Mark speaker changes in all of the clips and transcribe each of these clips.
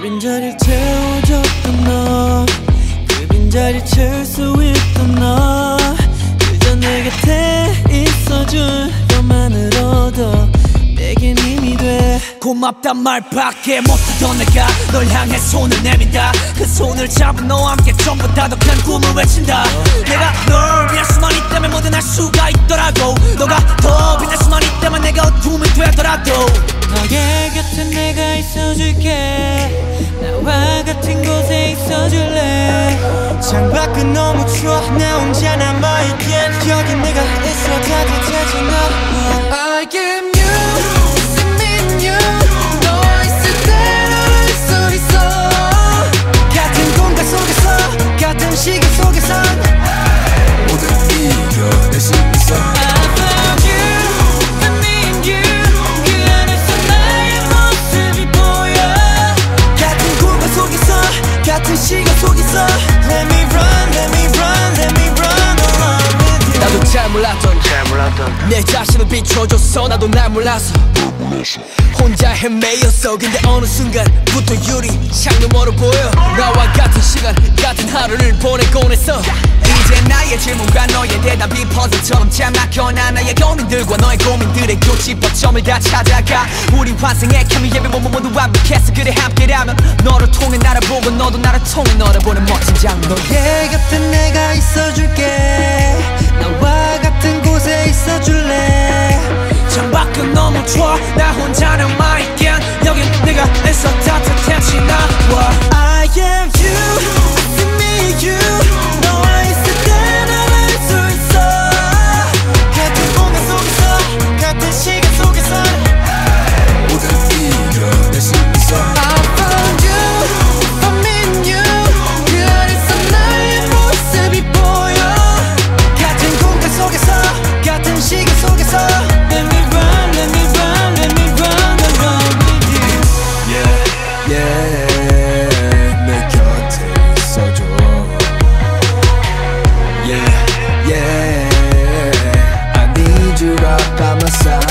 Speaker 1: 빈자리를 채워줬던 너그 빈자리를 채울 수 있던 너. 그저 내 곁에 있어줄 것만으로도 내겐 힘이 돼.
Speaker 2: 고맙단 말밖에 못하던 내가 널 향해 손을 내민다. 그 손을 잡은 너와 함께 전부 다더큰 꿈을 외친다. 내가 널 위할 수만 있다면 뭐든 할 수가 있더라고. 너가 더 빛날 수만 있다면 내가 어둠이 되더라도.
Speaker 1: 너의 곁에 내가 있어줄게 있어줄래?
Speaker 3: 창밖은 너무 추워. 나 혼자 남아있기엔 여기 내가 같은 시간
Speaker 1: 속에서
Speaker 3: Let me run, let me run, let me run along with you.
Speaker 2: 나도 잘 몰랐던 내 자신을 비춰줬어. 나도 날 몰라서 혼자 헤매였어. 근데 어느 순간부터 유리 창 너머로 보여. 나와 같은 시간 같은 하루를 보내곤 했어 나의 질문과 너의 대답이 퍼즐처럼 잘 막혀나 나의 고민들과 너의 고민들의 교집합점을 다 찾아가 우리 환생의 케미 예배 모모 모두 완벽했어 그래 함께라면 너를 통해 나를 보고 너도 나를 통해 너를 보는 멋진 장면
Speaker 3: 너의 곁에 내가 있어줄게. 나와 같은 곳에 있어줄래?
Speaker 2: 창밖은 너무 추워. 나 혼자 남아있긴 여긴 내가 애써 따뜻해지 나와
Speaker 4: yeah, yeah, 내 곁에 있어줘 Yeah, yeah, I need you right by my side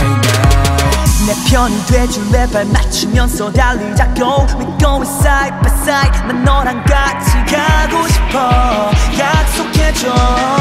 Speaker 4: now
Speaker 2: 내 편이 돼줄래 발 맞추면서 달리자고 We going side by side 난 너랑 같이 가고 싶어 약속해줘 See myself